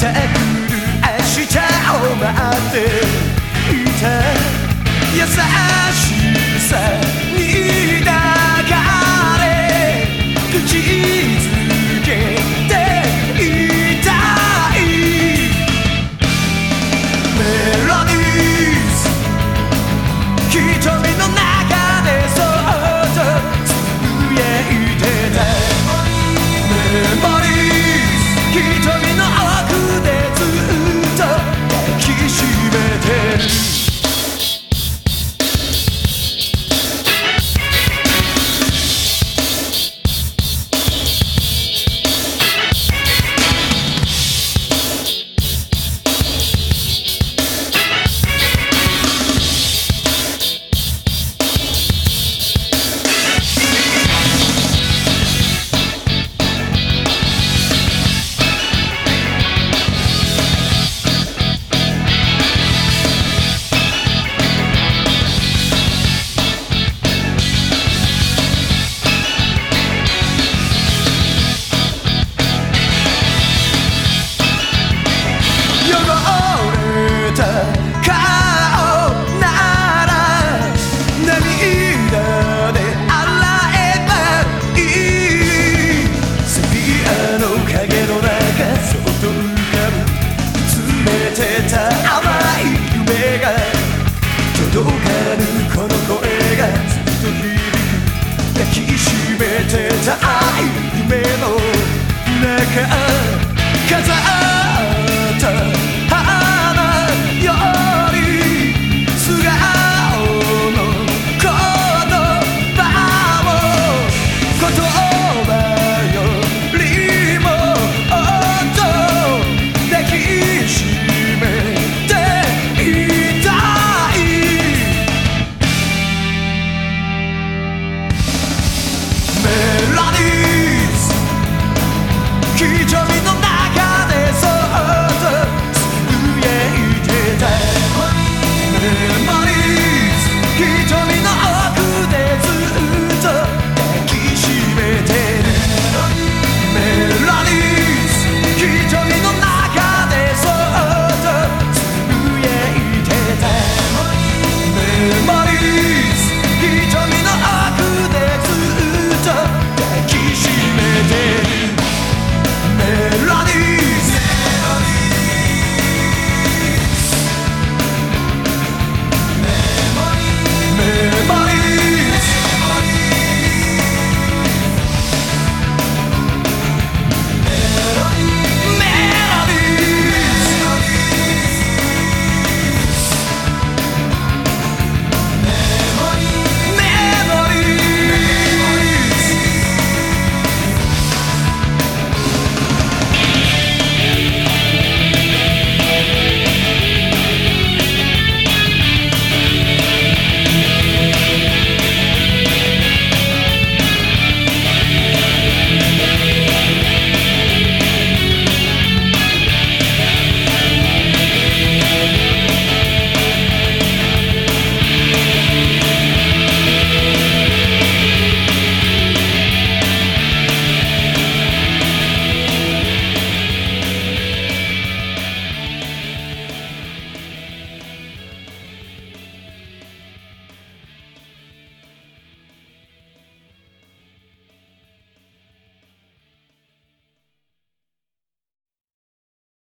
た来る明日を待っていた優しさに秘めてた愛夢の中 ci giovi no